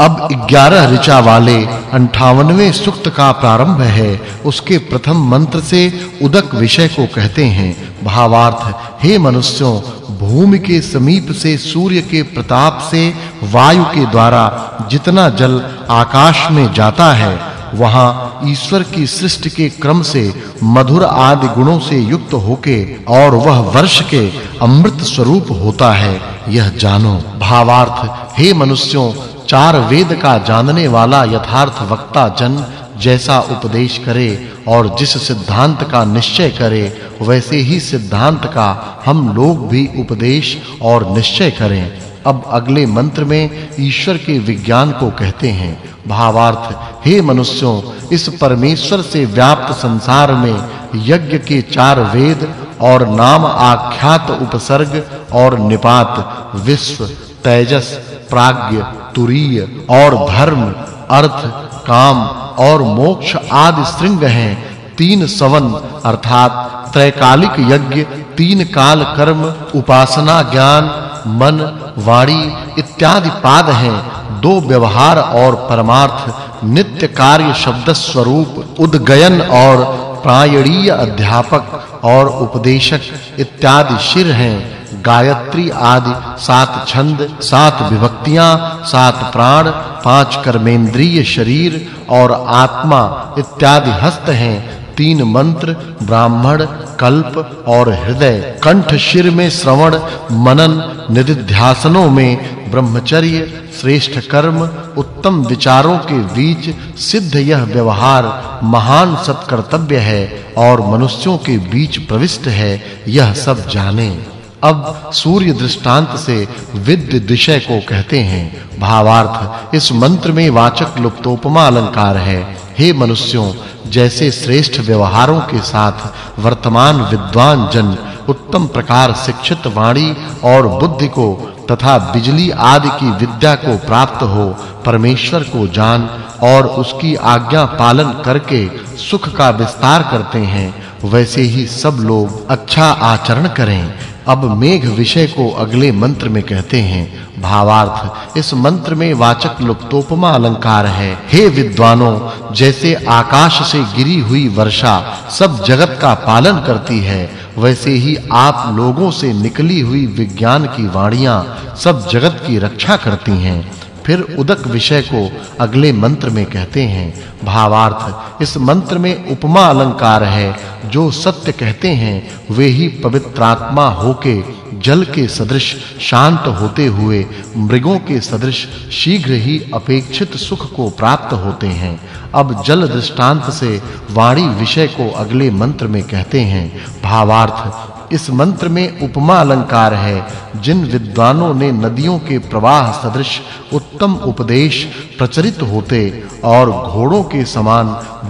अब 11 ऋचा वाले 58वें सूक्त का प्रारंभ है। उसके प्रथम मंत्र से उदक विषय को कहते हैं। भावार्थ, हे मनुष्यों, भूमि के समीप से सूर्य के प्रताप से वायु के द्वारा जितना जल आकाश में जाता है, वहाँ ईश्वर की सृष्टि के क्रम से मधुर आदि गुणों से युक्त होके और वह वर्ष के अमृत स्वरूप होता है। यह जानो। भावार्थ, हे मनुष्यों चार वेद का जानने वाला यथार्थ वक्ता जन जैसा उपदेश करे और जिस सिद्धांत का निश्चय करे, वैसे ही सिद्धांत का हम लोग भी उपदेश और निश्चय करें। अब अगले मंत्र में ईश्वर के विज्ञान को कहते हैं। भावार्थ, हे मनुष्यों, इस परमेश्वर से व्याप्त संसार में यज्ञ के चार वेद और नाम आख्यात उपसर्ग और निपात, विश्व तेजस, प्राज्ञ, तुरीय और धर्म, अर्थ, काम और मोक्ष आदि श्रृंग हैं। तीन सवन, अर्थात त्रैकालिक यज्ञ, तीन काल कर्म, उपासना ज्ञान, मन, वाणी इत्यादि पाद हैं। दो व्यवहार और परमार्थ, नित्य कार्य शब्द स्वरूप, उद्गयन और प्रायणीय अध्यापक और उपदेशक इत्यादि शिर हैं। गायत्री आदि सात छंद, सात विभक्तियाँ, सात प्राण, पाँच कर्मेंद्रिय शरीर और आत्मा इत्यादि हस्त हैं। तीन मंत्र, ब्राह्मण, कल्प और हृदय। कंठ शिर में श्रवण, मनन, निधिध्यासनों में ब्रह्मचर्य, श्रेष्ठ कर्म, उत्तम विचारों के बीच सिद्ध यह व्यवहार महान सत्कर्तव्य है और मनुष्यों के बीच प्रविष्ट है, यह सब जाने। अब सूर्य दृष्टांत से विद्य विषय को कहते हैं। भावार्थ, इस मंत्र में वाचक् लुप्तोपमा अलंकार है। हे मनुष्यों, जैसे श्रेष्ठ व्यवहारों के साथ वर्तमान विद्वान जन उत्तम प्रकार शिक्षित वाणी और बुद्धि को तथा बिजली आदि की विद्या को प्राप्त हो, परमेश्वर को जान और उसकी आज्ञा पालन करके सुख का विस्तार करते हैं, वैसे ही सब लोग अच्छा आचरण करें। अब मेघ विषय को अगले मंत्र में कहते हैं। भावार्थ, इस मंत्र में वाचक् लुप्तोपमा अलंकार है। हे विद्वानों, जैसे आकाश से गिरी हुई वर्षा सब जगत का पालन करती है, वैसे ही आप लोगों से निकली हुई विज्ञान की वाणियाँ सब जगत की रक्षा करती हैं। फिर उदक विषय को अगले मंत्र में कहते हैं। भावार्थ, इस मंत्र में उपमा अलंकार है। जो सत्य कहते हैं, वे ही पवित्रात्मा होके, जल के सदृश शांत होते हुए, मृगों के सदृश शीघ्र ही अपेक्षित सुख को प्राप्त होते हैं। अब जल दृष्टांत से वाणी विषय को अगले मंत्र में कहते हैं। भावार्थ इस मंत्र में उपमा अलंकार है, जिन विद्वानों ने नदियों के प्रवाह सदृश उत्तम उपदेश प्रचलित होते और घोड़ों के समान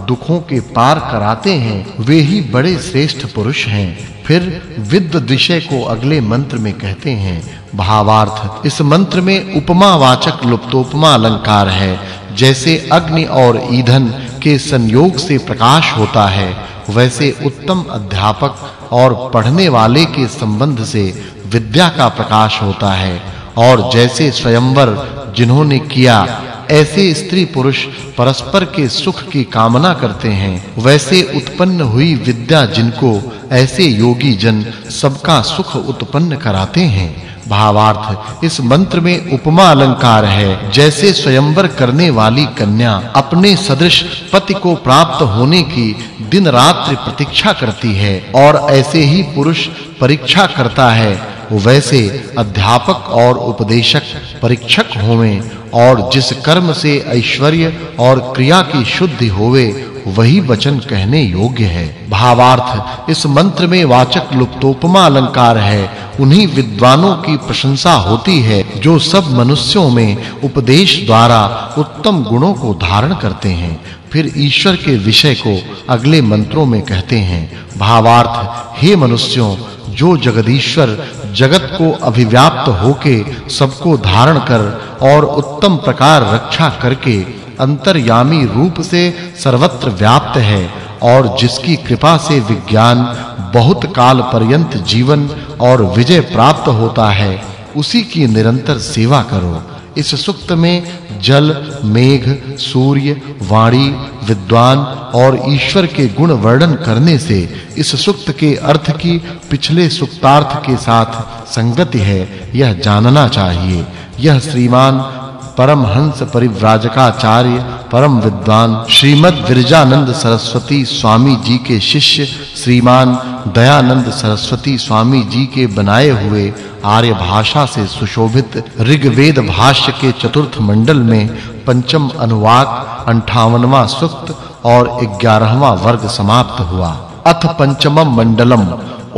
दुखों के पार कराते हैं, वे ही बड़े श्रेष्ठ पुरुष हैं। फिर विद्व विषय को अगले मंत्र में कहते हैं। भावार्थ, इस मंत्र में उपमावाचक लुप्तोपमा अलंकार है, जैसे अग्नि और ईंधन के संयोग से प्रकाश होता है। वैसे उत्तम अध्यापक और पढ़ने वाले के संबंध से विद्या का प्रकाश होता है। और जैसे स्वयंवर जिन्होंने किया, ऐसे स्त्री पुरुष परस्पर के सुख की कामना करते हैं। वैसे उत्पन्न हुई विद्या जिनको, ऐसे योगी जन सबका सुख उत्पन्न कराते हैं। भावार्थ। इस मंत्र में उपमा अलंकार है, जैसे स्वयंवर करने वाली कन्या अपने सदृश पति को प्राप्त होने की दिन रात्रि प्रतीक्षा करती है और ऐसे ही पुरुष परीक्षा करता है। वैसे अध्यापक और उपदेशक, परीक्षक होवें और जिस कर्म से ऐश्वर्य और क्रिया की शुद्धि होवे वही वचन कहने योग्य है। भावार्थ, इस मंत्र में वाचक् लुप्तोपमा अलंकार है। उन्हीं विद्वानों की प्रशंसा होती है, जो सब मनुष्यों में उपदेश द्वारा उत्तम गुणों को धारण करते हैं। फिर ईश्वर के विषय को अगले मंत्रों में कहते हैं। भावार्थ, हे मनुष्यों, जो जगदीश्वर जगत को अभिव्याप्त होके सबको धारण कर और उत्तम प्रकार रक्षा करके अंतर्यामी रूप से सर्वत्र व्याप्त है और जिसकी कृपा से विज्ञान बहुत काल पर्यंत जीवन और विजय प्राप्त होता है, उसी की निरंतर सेवा करो। इस सुक्त में जल, मेघ, सूर्य, वाणी, विद्वान और ईश्वर के गुण वर्णन करने से इस सुक्त के अर्थ की पिछले सुक्तार्थ के साथ संगति है, यह जानना चाहिए। यह श्रीमान परमहंस परिव्राजकाचार्य, परम विद्वान श्रीमद विरजानंद सरस्वती स्वामी जी के शिष्य, श्रीमान दयानंद सरस्वती स्वामी जी के बनाए हुए आर्य भाषा से सुशोभित ऋग्वेद भाष्य के चतुर्थ मंडल में पंचम अनुवाक 58वां सूक्त और 11वां वर्ग समाप्त हुआ। अथ पंचमम मंडलम।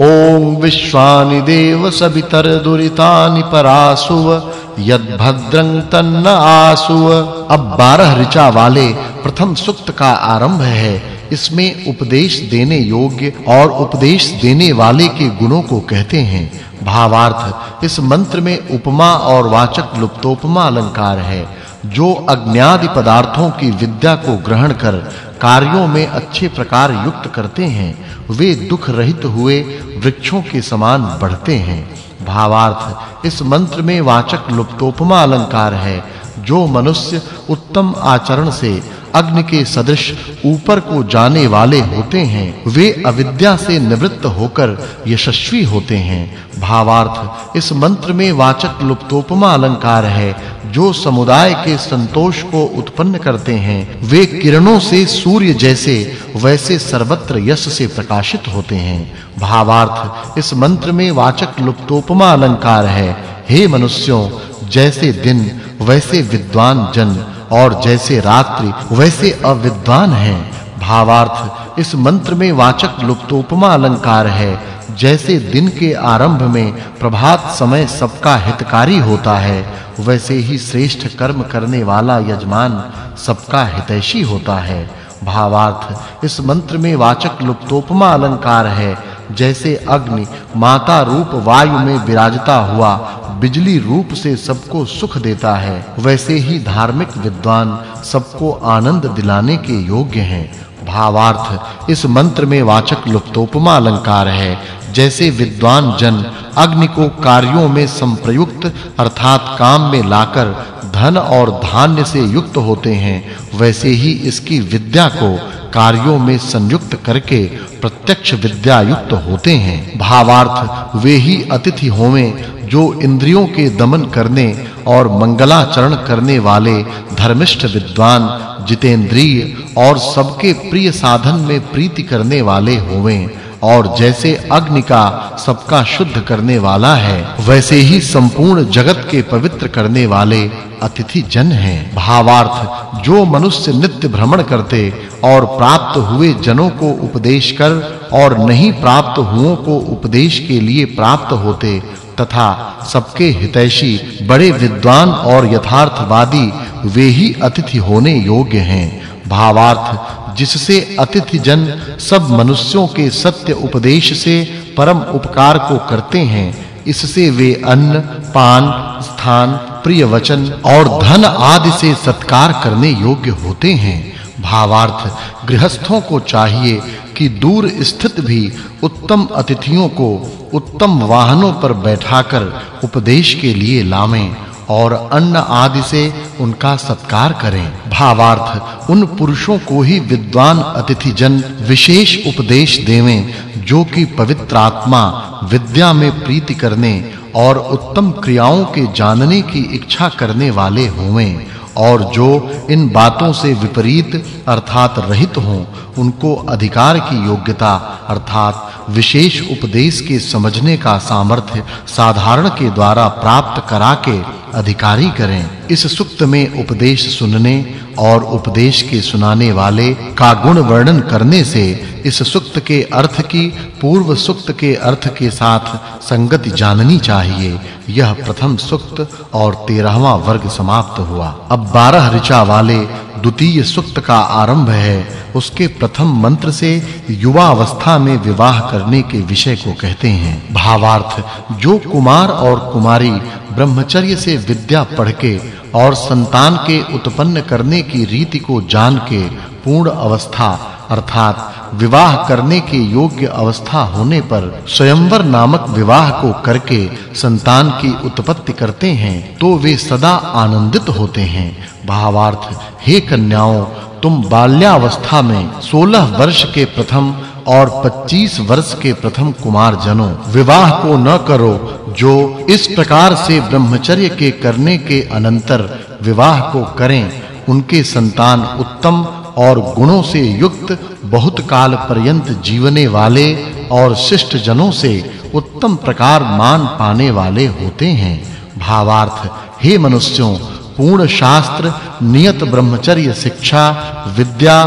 ओम विश्वानि देव सवितर दुरितानि परासुव। यद्भद्रं तन्न आसुव। अब बारह ऋचा वाले प्रथम सुक्त का आरंभ है। इसमें उपदेश देने योग्य और उपदेश देने वाले के गुणों को कहते हैं। भावार्थ, इस मंत्र में उपमा और वाचक् लुप्तोपमा अलंकार है, जो अज्ञादि पदार्थों की विद्या को ग्रहण कर कार्यों में अच्छे प्रकार युक्त करते हैं। वे दुख रहित हुए वृक्षों के समान बढ़ते हैं। भावार्थ। इस मंत्र में वाचक् लुप्तोपमा अलंकार है जो मनुष्य उत्तम आचरण से अग्नि के सदृश ऊपर को जाने वाले होते हैं। वे अविद्या से निवृत्त होकर यशस्वी होते हैं। भावार्थ, इस मंत्र में वाचक् लुप्तोपमा अलंकार है, जो समुदाय के संतोष को उत्पन्न करते हैं। वे किरणों से सूर्य जैसे, वैसे सर्वत्र यश से प्रकाशित होते हैं। भावार्थ, इस मंत्र में वाचक् लुप्तोपमा अलंकार है। हे मनुष्यों, जैसे दिन, वैसे विद्वान जन और जैसे रात्रि, वैसे अविद्वान है। भावार्थ, इस मंत्र में वाचक् लुप्तोपमा अलंकार है। जैसे दिन के आरंभ में प्रभात समय सबका हितकारी होता है, वैसे ही श्रेष्ठ कर्म करने वाला यजमान सबका हितैषी होता है। भावार्थ इस मंत्र में वाचक् लुप्तोपमा अलंकार है, जैसे अग्नि माता रूप वायु में विराजता हुआ, बिजली रूप से सबको सुख देता है। वैसे ही धार्मिक विद्वान सबको आनंद दिलाने के योग्य हैं। भावार्थ, इस मंत्र में वाचक् लुप्तोपमा अलंकार है, जैसे विद्वान जन अग्नि को कार्यों में संप्रयुक्त अर्थात काम में लाकर धन और धान्य से युक्त होते हैं, वैसे ही इसकी विद्या को कार्यों में संयुक्त करके प्रत्यक्ष विद्या युक्त होते हैं। भावार्थ, वे ही अतिथि होवें जो इंद्रियों के दमन करने और मंगलाचरण करने वाले धर्मिष्ठ विद्वान, जितेंद्रिय और सबके प्रिय साधन में प्रीति करने वाले होवें। और जैसे अग्नि का सबका शुद्ध करने वाला है, वैसे ही संपूर्ण जगत के पवित्र करने वाले अतिथि जन हैं। भावार्थ, जो मनुष्य नित्य भ्रमण करते और प्राप्त हुए जनों को उपदेश कर और नहीं प्राप्त हुओं को उपदेश के लिए प्राप्त होते, तथा सबके हितैषी, बड़े विद्वान और यथार्थवादी, वे ही अतिथि होने योग्य हैं। भावार्थ जिससे अतिथि जन सब मनुष्यों के सत्य उपदेश से परम उपकार को करते हैं, इससे वे अन्न, पान, स्थान प्रिय वचन और धन आदि से सत्कार करने योग्य होते हैं। भावार्थ, गृहस्थों को चाहिए कि दूर स्थित भी उत्तम अतिथियों को उत्तम वाहनों पर बैठाकर उपदेश के लिए लावें और अन्न आदि से उनका सत्कार करें। भावार्थ, उन पुरुषों को ही विद्वान अतिथि जन विशेष उपदेश देवें, जो कि पवित्र आत्मा, विद्या में प्रीति करने और उत्तम क्रियाओं के जानने की इच्छा करने वाले होवें, और जो इन बातों से विपरीत अर्थात रहित हों, उनको अधिकार की योग्यता, अर्थात विशेष उपदेश के समझने का सामर्थ्य साधारण के द्वारा प्राप्त करा के अधिकारी करें। इस सुक्त में उपदेश सुनने और उपदेश के सुनाने वाले का गुण वर्णन करने से इस सुक्त के अर्थ की, पूर्व सुक्त के अर्थ के साथ संगति जाननी चाहिए। यह प्रथम सुक्त और 13वां वर्ग समाप्त हुआ। अब 12 ऋचा वाले द्वितीय सुक्त का आरंभ है, उसके प्रथम मंत्र से युवा अवस्था में विवाह करने के विषय को कहते हैं। भावार्थ, जो कुमार और कुमारी ब्रह्मचर्य से विद्या पढ़ के और संतान के उत्पन्न करने की रीति को जान के पूर्ण अवस्था, अर्थात विवाह करने के योग्य अवस्था होने पर स्वयंवर नामक विवाह को करके संतान की उत्पत्ति करते हैं तो वे सदा आनंदित होते हैं। भावार्थ, हे कन्याओं, तुम बाल्यावस्था में 16 वर्ष के प्रथम और 25 वर्ष के प्रथम कुमार जनों, विवाह को न करो, जो इस प्रकार से ब्रह्मचर्य के करने के अनंतर विवाह को करें, उनके संतान उत्तम और गुणों से युक्त बहुत काल पर्यंत जीवने वाले और शिष्ट जनों से उत्तम प्रकार मान पाने वाले होते हैं। भावार्थ, हे मनुष्यों, पूर्ण शास्त्र, नियत ब्रह्मचर्य शिक्षा, विद्या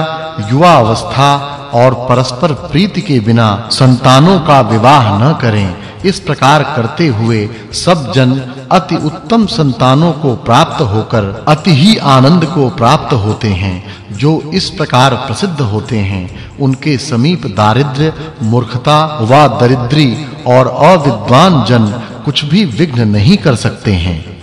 युवा अवस्था और परस्पर प्रीति के बिना संतानों का विवाह न करें। इस प्रकार करते हुए सब जन अति उत्तम संतानों को प्राप्त होकर अति ही आनंद को प्राप्त होते हैं, जो इस प्रकार प्रसिद्ध होते हैं। उनके समीप दारिद्र्य, मूर्खता व दरिद्री और अविद्वान जन कुछ भी विघ्न नहीं कर सकते हैं।